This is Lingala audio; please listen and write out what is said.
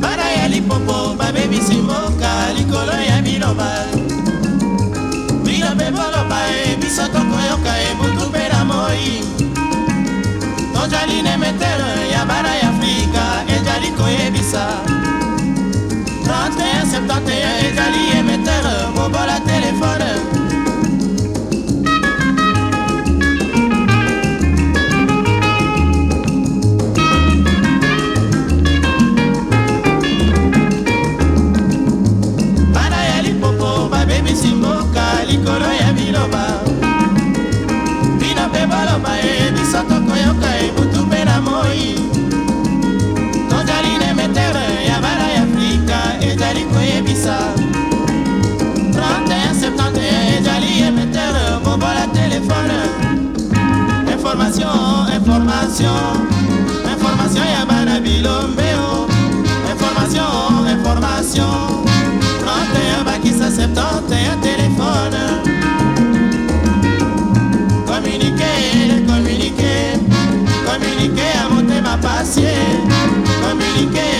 bana ya lipopo babebisi mboka likolo ya biloba bilobe boloba e biso tokoyoka ebutu mpe na moi tozali nemetere ya bana ya afrika ezali koyebisa 31 71 ezali yeme likolo ya biloba bino mpe boloba ye biso tokoyoka ebutu mpe na moi tozali na metere ya bana ya afrika ezali koyebisa 31 septembre ezali emetere bobola telefone information information information ya bana bilombe weekend.